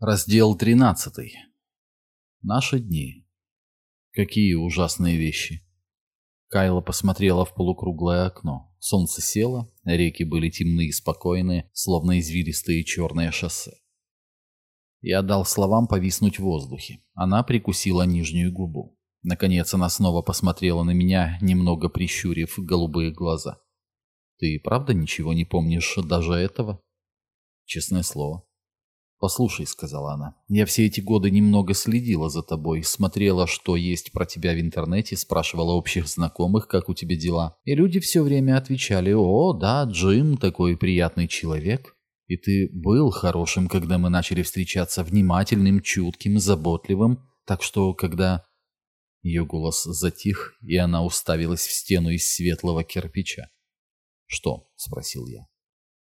Раздел 13. Наши дни. Какие ужасные вещи. Кайла посмотрела в полукруглое окно. Солнце село, реки были темные и спокойные, словно извилистые черные шоссе. Я дал словам повиснуть в воздухе. Она прикусила нижнюю губу. Наконец она снова посмотрела на меня, немного прищурив голубые глаза. «Ты правда ничего не помнишь даже этого?» «Честное слово». «Послушай», — сказала она, — «я все эти годы немного следила за тобой, смотрела, что есть про тебя в интернете, спрашивала общих знакомых, как у тебя дела. И люди все время отвечали, «О, да, Джим такой приятный человек». И ты был хорошим, когда мы начали встречаться, внимательным, чутким, заботливым. Так что, когда...» Ее голос затих, и она уставилась в стену из светлого кирпича. «Что?» — спросил я.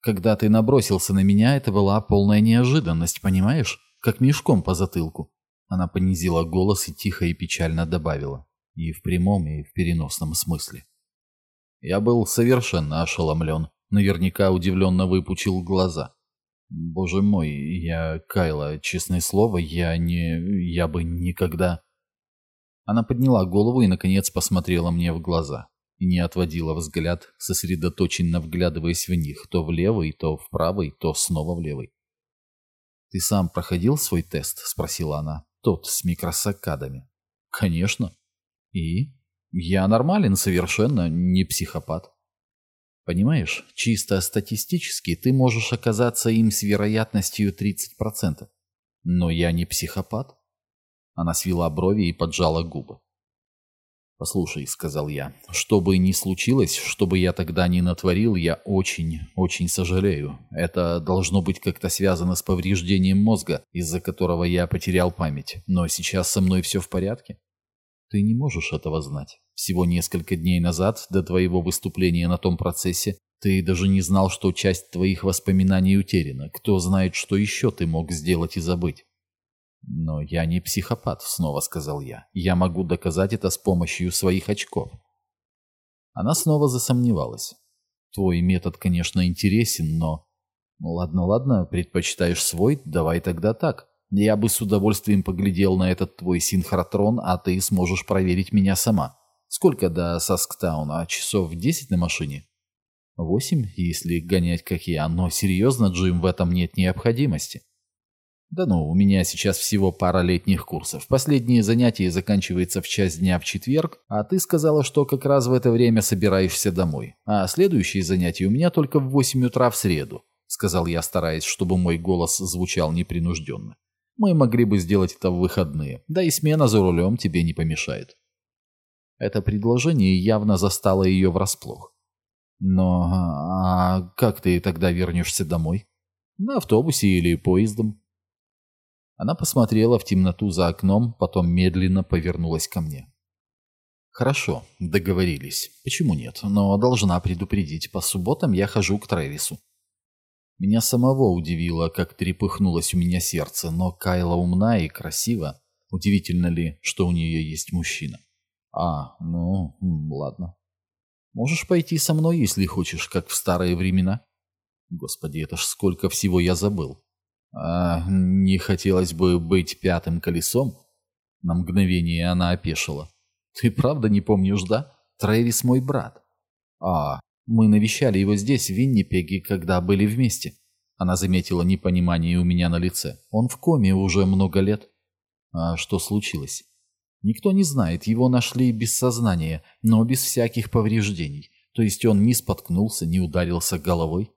Когда ты набросился на меня, это была полная неожиданность, понимаешь? Как мешком по затылку. Она понизила голос и тихо и печально добавила. И в прямом, и в переносном смысле. Я был совершенно ошеломлен. Наверняка удивленно выпучил глаза. Боже мой, я, Кайла, честное слово, я не... я бы никогда... Она подняла голову и, наконец, посмотрела мне в глаза не отводила взгляд, сосредоточенно вглядываясь в них, то в левый, то в правый, то снова в левый. «Ты сам проходил свой тест?» — спросила она. «Тот с микросакадами». «Конечно». «И?» «Я нормален совершенно, не психопат». «Понимаешь, чисто статистически ты можешь оказаться им с вероятностью 30%. Но я не психопат». Она свела брови и поджала губы. «Послушай», — сказал я, — «что бы ни случилось, что бы я тогда ни натворил, я очень, очень сожалею. Это должно быть как-то связано с повреждением мозга, из-за которого я потерял память. Но сейчас со мной все в порядке?» «Ты не можешь этого знать. Всего несколько дней назад, до твоего выступления на том процессе, ты даже не знал, что часть твоих воспоминаний утеряна. Кто знает, что еще ты мог сделать и забыть?» «Но я не психопат», — снова сказал я. «Я могу доказать это с помощью своих очков». Она снова засомневалась. «Твой метод, конечно, интересен, но...» «Ну ладно, ладно, предпочитаешь свой, давай тогда так. Я бы с удовольствием поглядел на этот твой синхротрон, а ты сможешь проверить меня сама. Сколько до Сасктауна? Часов десять на машине?» «Восемь, если гонять как я, но серьезно, Джим, в этом нет необходимости». Да ну, у меня сейчас всего пара летних курсов. Последнее занятие заканчивается в час дня в четверг, а ты сказала, что как раз в это время собираешься домой. А следующее занятие у меня только в 8 утра в среду, сказал я, стараясь, чтобы мой голос звучал непринужденно. Мы могли бы сделать это в выходные, да и смена за рулем тебе не помешает. Это предложение явно застало ее врасплох. Но а как ты тогда вернешься домой? На автобусе или поездом? Она посмотрела в темноту за окном, потом медленно повернулась ко мне. «Хорошо, договорились. Почему нет? Но должна предупредить, по субботам я хожу к Трэвису». Меня самого удивило, как трепыхнулось у меня сердце, но Кайла умна и красива. Удивительно ли, что у нее есть мужчина? А, ну, ладно. Можешь пойти со мной, если хочешь, как в старые времена? Господи, это ж сколько всего я забыл. «А не хотелось бы быть пятым колесом?» На мгновение она опешила. «Ты правда не помнишь, да? Трэвис мой брат». «А, мы навещали его здесь, в Виннипеге, когда были вместе». Она заметила непонимание у меня на лице. «Он в коме уже много лет». «А что случилось?» «Никто не знает. Его нашли без сознания, но без всяких повреждений. То есть он не споткнулся, не ударился головой?»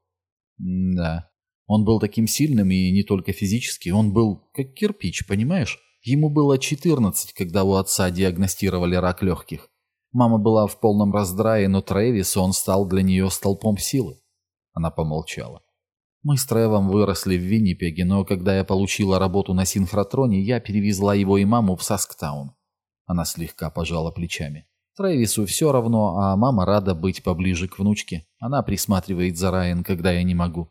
«Да». Он был таким сильным и не только физически, он был как кирпич, понимаешь? Ему было 14, когда у отца диагностировали рак легких. Мама была в полном раздрае, но Трэвис, он стал для нее столпом силы. Она помолчала. Мы с Тревом выросли в Виннипеге, но когда я получила работу на синхротроне, я перевезла его и маму в Сасктаун. Она слегка пожала плечами. Трэвису все равно, а мама рада быть поближе к внучке. Она присматривает за Райан, когда я не могу.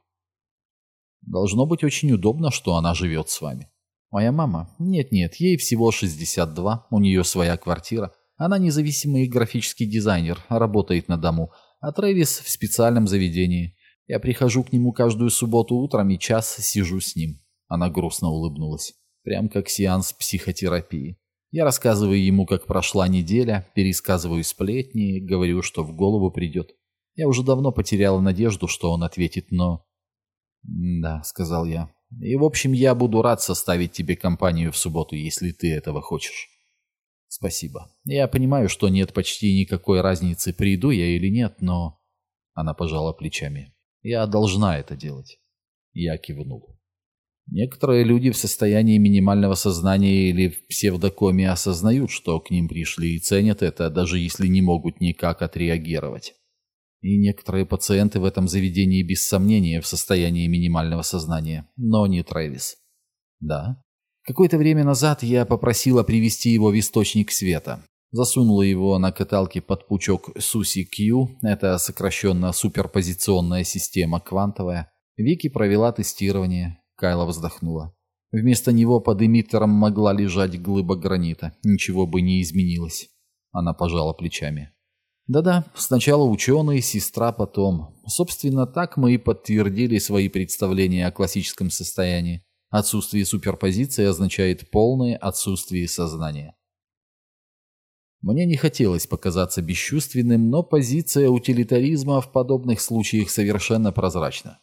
Должно быть очень удобно, что она живет с вами. Моя мама? Нет-нет, ей всего 62, у нее своя квартира. Она независимый графический дизайнер, работает на дому, а Трэвис в специальном заведении. Я прихожу к нему каждую субботу утром и час сижу с ним. Она грустно улыбнулась. Прям как сеанс психотерапии. Я рассказываю ему, как прошла неделя, пересказываю сплетни, говорю, что в голову придет. Я уже давно потеряла надежду, что он ответит, но... «Да», — сказал я. «И, в общем, я буду рад составить тебе компанию в субботу, если ты этого хочешь». «Спасибо. Я понимаю, что нет почти никакой разницы, приду я или нет, но...» Она пожала плечами. «Я должна это делать». Я кивнул. Некоторые люди в состоянии минимального сознания или в псевдокоме осознают, что к ним пришли и ценят это, даже если не могут никак отреагировать. И некоторые пациенты в этом заведении без сомнения в состоянии минимального сознания, но не Трэвис. Да, Какое-то время назад я попросила привести его в источник света. Засунула его на каталке под пучок SUSI-Q, это сокращенно суперпозиционная система квантовая. Вики провела тестирование. Кайла вздохнула. Вместо него под эмиттером могла лежать глыба гранита. Ничего бы не изменилось. Она пожала плечами. Да-да, сначала ученые, сестра потом. Собственно, так мы и подтвердили свои представления о классическом состоянии. Отсутствие суперпозиции означает полное отсутствие сознания. Мне не хотелось показаться бесчувственным, но позиция утилитаризма в подобных случаях совершенно прозрачна.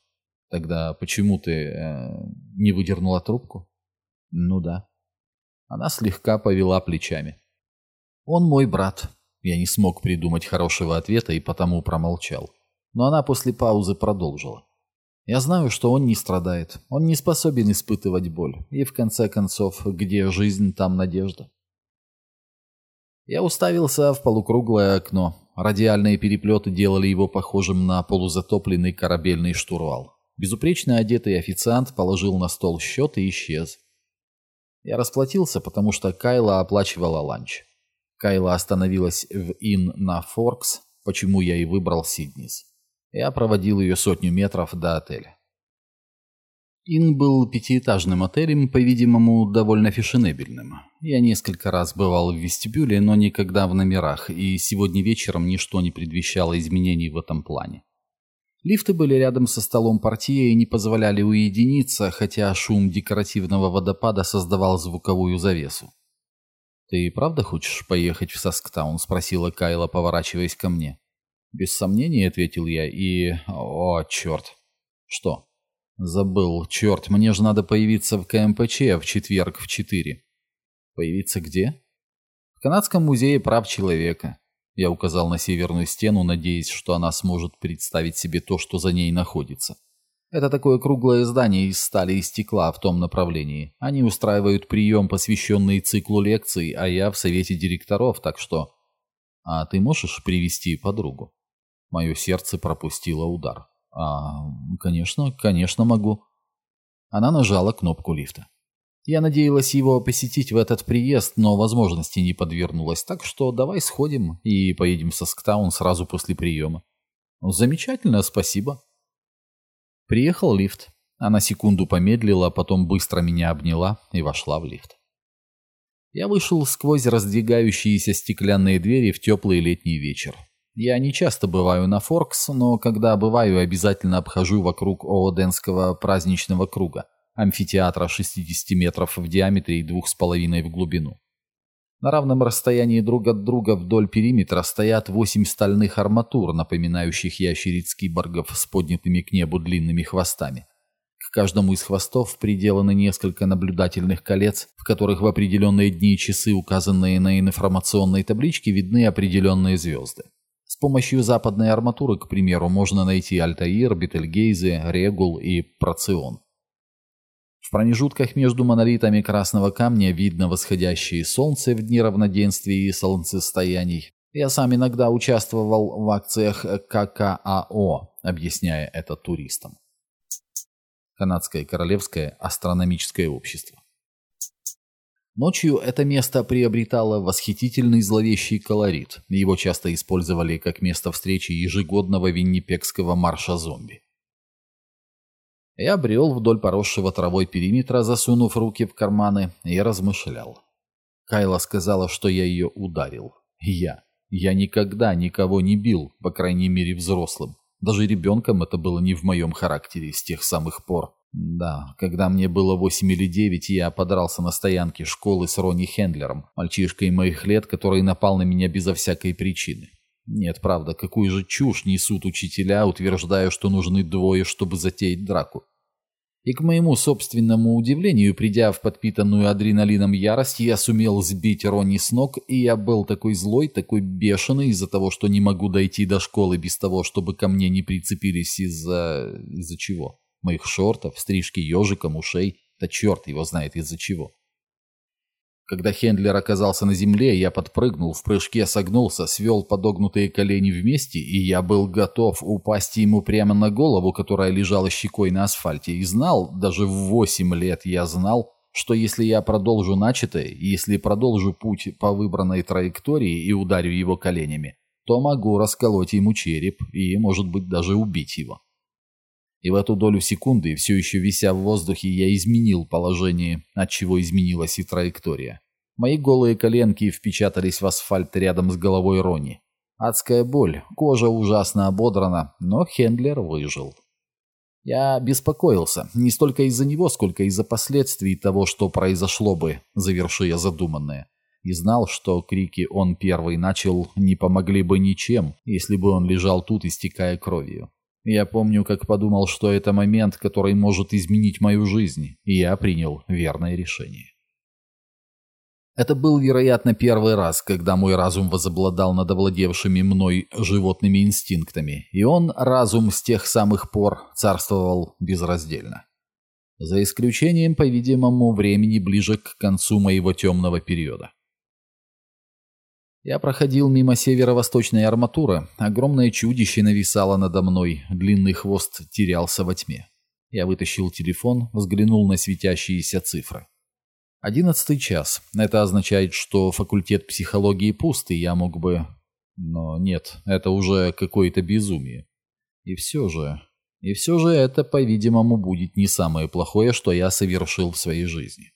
Тогда почему ты э, не выдернула трубку? Ну да. Она слегка повела плечами. Он мой брат. Я не смог придумать хорошего ответа и потому промолчал. Но она после паузы продолжила. Я знаю, что он не страдает, он не способен испытывать боль, и в конце концов, где жизнь, там надежда. Я уставился в полукруглое окно. Радиальные переплеты делали его похожим на полузатопленный корабельный штурвал. Безупречно одетый официант положил на стол счет и исчез. Я расплатился, потому что Кайла оплачивала ланч. Кайла остановилась в Inn на Форкс, почему я и выбрал Сиднис. Я проводил ее сотню метров до отеля. Ин был пятиэтажным отелем, по-видимому, довольно фешенебельным. Я несколько раз бывал в вестибюле, но никогда в номерах, и сегодня вечером ничто не предвещало изменений в этом плане. Лифты были рядом со столом портье и не позволяли уединиться, хотя шум декоративного водопада создавал звуковую завесу. «Ты правда хочешь поехать в Сасктаун?» — спросила Кайла, поворачиваясь ко мне. Без сомнений, ответил я, и... О, черт. Что? Забыл. Черт, мне же надо появиться в КМПЧ в четверг в четыре. Появиться где? В Канадском музее прав человека. Я указал на северную стену, надеясь, что она сможет представить себе то, что за ней находится. Это такое круглое здание из стали и стекла в том направлении. Они устраивают прием, посвященный циклу лекций, а я в совете директоров, так что... А ты можешь привести подругу? Мое сердце пропустило удар. «А, конечно, конечно могу». Она нажала кнопку лифта. Я надеялась его посетить в этот приезд, но возможности не подвернулось, так что давай сходим и поедем в Сасктаун сразу после приема. Замечательно, спасибо. Приехал лифт. Она секунду помедлила, а потом быстро меня обняла и вошла в лифт. Я вышел сквозь раздвигающиеся стеклянные двери в теплый летний вечер. Я не часто бываю на Форкс, но когда бываю, обязательно обхожу вокруг Ооденского праздничного круга, амфитеатра 60 метров в диаметре и 2,5 в глубину. На равном расстоянии друг от друга вдоль периметра стоят восемь стальных арматур, напоминающих ящериц киборгов с поднятыми к небу длинными хвостами. К каждому из хвостов приделаны несколько наблюдательных колец, в которых в определенные дни и часы, указанные на информационной табличке, видны определенные звезды. С помощью западной арматуры, к примеру, можно найти Альтаир, Бетельгейзе, Регул и Процион. В промежутках между монолитами красного камня видно восходящее солнце в дни равноденствия и солнцестояний. Я сам иногда участвовал в акциях ККАО, объясняя это туристам. Канадское королевское астрономическое общество. Ночью это место приобретало восхитительный зловещий колорит. Его часто использовали как место встречи ежегодного виннипекского марша зомби. Я брел вдоль поросшего травой периметра, засунув руки в карманы, и размышлял. Кайла сказала, что я ее ударил. Я. Я никогда никого не бил, по крайней мере взрослым. Даже ребенком это было не в моем характере с тех самых пор, Да, когда мне было восемь или девять, я подрался на стоянке школы с Ронни Хендлером, мальчишкой моих лет, который напал на меня безо всякой причины. Нет, правда, какую же чушь несут учителя, утверждая, что нужны двое, чтобы затеять драку. И к моему собственному удивлению, придя в подпитанную адреналином ярость, я сумел сбить Ронни с ног, и я был такой злой, такой бешеный из-за того, что не могу дойти до школы без того, чтобы ко мне не прицепились из-за... из-за чего? Моих шортов, стрижки ежиком, ушей. Да черт его знает из-за чего. Когда Хендлер оказался на земле, я подпрыгнул, в прыжке согнулся, свел подогнутые колени вместе, и я был готов упасть ему прямо на голову, которая лежала щекой на асфальте, и знал, даже в восемь лет я знал, что если я продолжу начатое, если продолжу путь по выбранной траектории и ударю его коленями, то могу расколоть ему череп и, может быть, даже убить его. И в эту долю секунды, все еще вися в воздухе, я изменил положение, отчего изменилась и траектория. Мои голые коленки впечатались в асфальт рядом с головой Рони. Адская боль, кожа ужасно ободрана, но Хендлер выжил. Я беспокоился, не столько из-за него, сколько из-за последствий того, что произошло бы, заверши задуманное. И знал, что крики «он первый начал» не помогли бы ничем, если бы он лежал тут, истекая кровью. Я помню, как подумал, что это момент, который может изменить мою жизнь, и я принял верное решение. Это был, вероятно, первый раз, когда мой разум возобладал над овладевшими мной животными инстинктами, и он, разум с тех самых пор, царствовал безраздельно. За исключением, по-видимому, времени ближе к концу моего темного периода. Я проходил мимо северо-восточной арматуры. Огромное чудище нависало надо мной, длинный хвост терялся во тьме. Я вытащил телефон, взглянул на светящиеся цифры. Одиннадцатый час. Это означает, что факультет психологии пуст, я мог бы... Но нет, это уже какое-то безумие. И все же... И все же это, по-видимому, будет не самое плохое, что я совершил в своей жизни.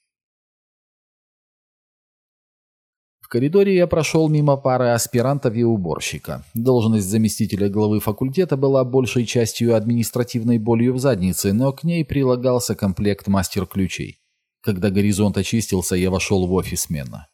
Коридоре я прошел мимо пары аспирантов и уборщика. Должность заместителя главы факультета была большей частью административной болью в заднице, но к ней прилагался комплект мастер-ключей. Когда горизонт очистился, я вошел в офис Мена.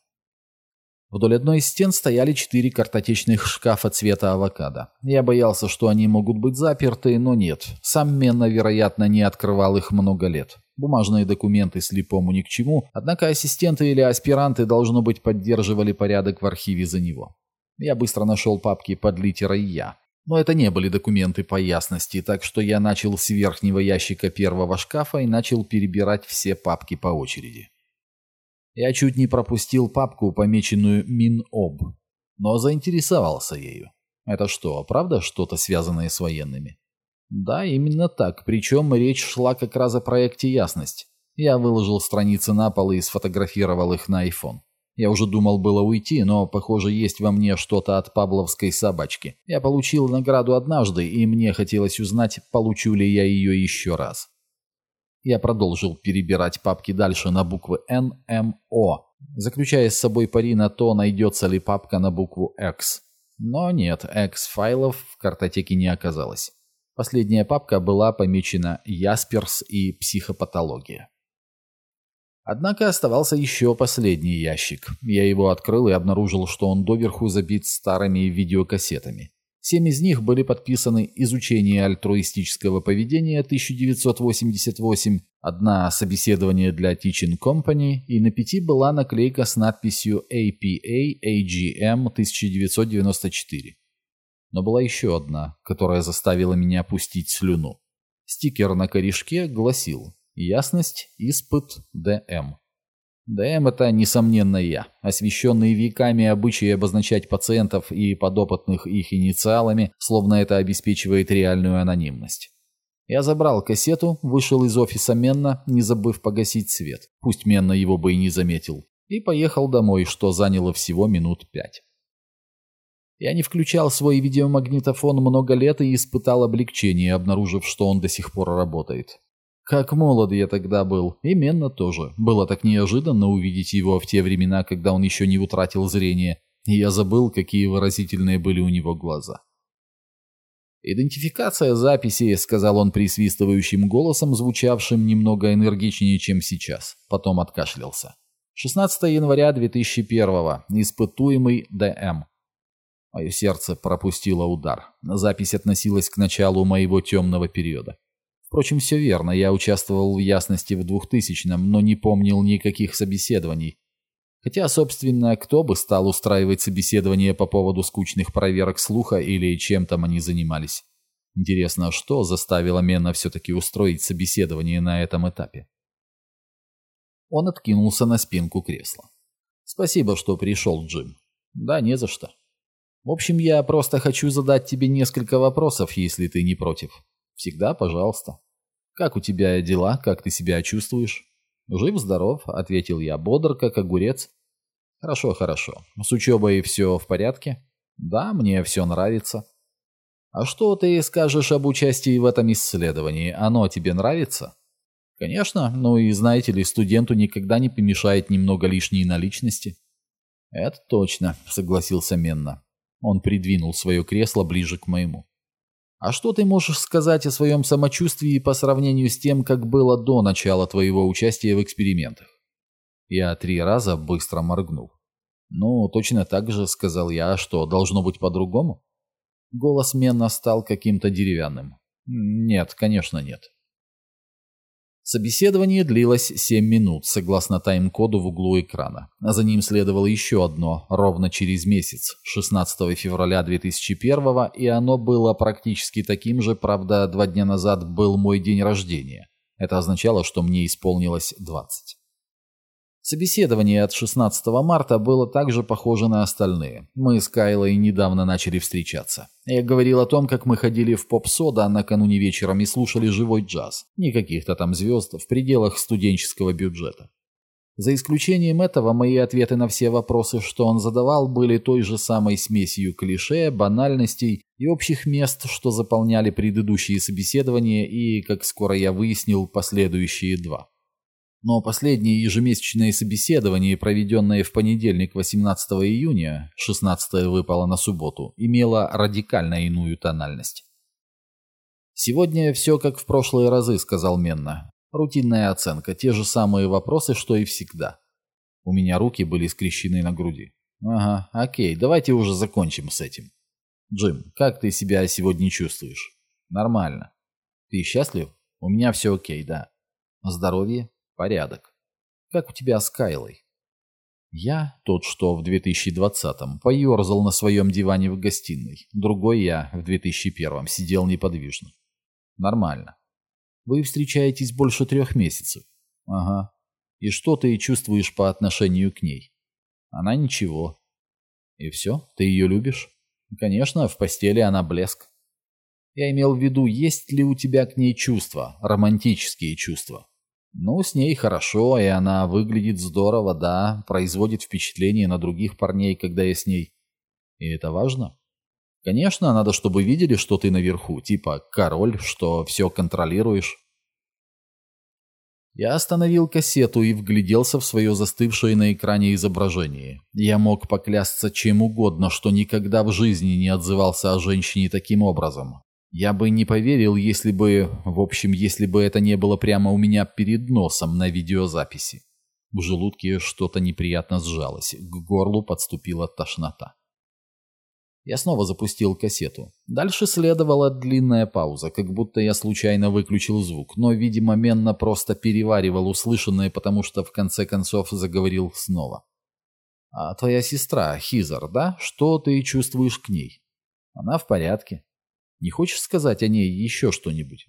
Вдоль одной из стен стояли четыре картотечных шкафа цвета авокадо. Я боялся, что они могут быть заперты, но нет. Сам Менна, вероятно, не открывал их много лет. Бумажные документы слепому ни к чему, однако ассистенты или аспиранты, должно быть, поддерживали порядок в архиве за него. Я быстро нашел папки под литерой «Я». Но это не были документы по ясности, так что я начал с верхнего ящика первого шкафа и начал перебирать все папки по очереди. Я чуть не пропустил папку, помеченную Миноб, но заинтересовался ею. Это что, правда что-то связанное с военными? Да, именно так, причем речь шла как раз о проекте «Ясность». Я выложил страницы на пол и сфотографировал их на iPhone. Я уже думал было уйти, но, похоже, есть во мне что-то от павловской собачки. Я получил награду однажды, и мне хотелось узнать, получу ли я ее еще раз. Я продолжил перебирать папки дальше на буквы Н, М, О, заключая с собой пари на то, найдется ли папка на букву X. Но нет, X-файлов в картотеке не оказалось. Последняя папка была помечена «Ясперс» и «Психопатология». Однако оставался еще последний ящик. Я его открыл и обнаружил, что он доверху забит старыми видеокассетами. Семь из них были подписаны «Изучение альтруистического поведения» 1988, одна «Собеседование для Teaching Company» и на пяти была наклейка с надписью APA AGM 1994. Но была еще одна, которая заставила меня пустить слюну. Стикер на корешке гласил «Ясность, испыт, ДМ». ДМ – это, несомненно, я, освещенный веками обычаи обозначать пациентов и подопытных их инициалами, словно это обеспечивает реальную анонимность. Я забрал кассету, вышел из офиса Менна, не забыв погасить свет, пусть Менна его бы и не заметил, и поехал домой, что заняло всего минут пять. Я не включал свой видеомагнитофон много лет и испытал облегчение, обнаружив, что он до сих пор работает. Как молод я тогда был. Именно тоже. Было так неожиданно увидеть его в те времена, когда он еще не утратил зрение, и я забыл, какие выразительные были у него глаза. «Идентификация записи», — сказал он присвистывающим голосом, звучавшим немного энергичнее, чем сейчас. Потом откашлялся. 16 января 2001 Испытуемый ДМ. Мое сердце пропустило удар. Запись относилась к началу моего темного периода. Впрочем, все верно, я участвовал в ясности в 2000-м, но не помнил никаких собеседований. Хотя, собственно, кто бы стал устраивать собеседование по поводу скучных проверок слуха или чем там они занимались? Интересно, что заставило Мена все-таки устроить собеседование на этом этапе? Он откинулся на спинку кресла. «Спасибо, что пришел, Джим». «Да, не за что». «В общем, я просто хочу задать тебе несколько вопросов, если ты не против». «Всегда, пожалуйста». «Как у тебя дела? Как ты себя чувствуешь?» «Жив-здоров», — ответил я, бодр, как огурец. «Хорошо, хорошо. С учебой все в порядке?» «Да, мне все нравится». «А что ты скажешь об участии в этом исследовании? Оно тебе нравится?» «Конечно. Ну и знаете ли, студенту никогда не помешает немного лишней наличности». «Это точно», — согласился Менна. Он придвинул свое кресло ближе к моему. А что ты можешь сказать о своем самочувствии по сравнению с тем, как было до начала твоего участия в экспериментах? Я три раза быстро моргнул. Ну, точно так же, сказал я, что должно быть по-другому? Голос Менна стал каким-то деревянным. Нет, конечно нет. Собеседование длилось 7 минут, согласно тайм-коду в углу экрана. За ним следовало еще одно, ровно через месяц, 16 февраля 2001 и оно было практически таким же, правда, два дня назад был мой день рождения. Это означало, что мне исполнилось 20. Собеседование от 16 марта было также похоже на остальные. Мы с Кайлой недавно начали встречаться. Я говорил о том, как мы ходили в поп-сода накануне вечером и слушали живой джаз. Никаких-то там звезд в пределах студенческого бюджета. За исключением этого, мои ответы на все вопросы, что он задавал, были той же самой смесью клише, банальностей и общих мест, что заполняли предыдущие собеседования и, как скоро я выяснил, последующие два. Но последнее ежемесячное собеседование, проведенное в понедельник 18 июня, 16 выпало на субботу, имело радикально иную тональность. «Сегодня все как в прошлые разы», — сказал Менна. «Рутинная оценка, те же самые вопросы, что и всегда». У меня руки были скрещены на груди. «Ага, окей, давайте уже закончим с этим». «Джим, как ты себя сегодня чувствуешь?» «Нормально». «Ты счастлив?» «У меня все окей, да». «Здоровье?» Порядок. Как у тебя с Кайлой? Я, тот, что в 2020-м, поерзал на своем диване в гостиной. Другой я в 2001-м сидел неподвижно. Нормально. Вы встречаетесь больше трех месяцев. Ага. И что ты чувствуешь по отношению к ней? Она ничего. И все? Ты ее любишь? Конечно, в постели она блеск. Я имел в виду, есть ли у тебя к ней чувства, романтические чувства. Ну, с ней хорошо, и она выглядит здорово, да, производит впечатление на других парней, когда я с ней. И это важно. Конечно, надо, чтобы видели, что ты наверху, типа король, что все контролируешь. Я остановил кассету и вгляделся в свое застывшее на экране изображение. Я мог поклясться чем угодно, что никогда в жизни не отзывался о женщине таким образом. Я бы не поверил, если бы... В общем, если бы это не было прямо у меня перед носом на видеозаписи. В желудке что-то неприятно сжалось, к горлу подступила тошнота. Я снова запустил кассету. Дальше следовала длинная пауза, как будто я случайно выключил звук, но, видимо, Менна просто переваривал услышанное, потому что в конце концов заговорил снова. «А твоя сестра, Хизар, да? Что ты чувствуешь к ней?» «Она в порядке. Не хочешь сказать о ней еще что-нибудь?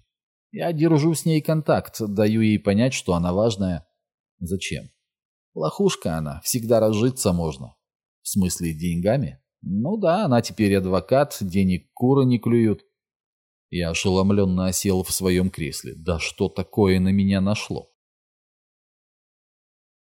Я держу с ней контакт, даю ей понять, что она важная. Зачем? Лохушка она, всегда разжиться можно. В смысле, деньгами? Ну да, она теперь адвокат, денег куры не клюют. Я ошеломленно осел в своем кресле. Да что такое на меня нашло?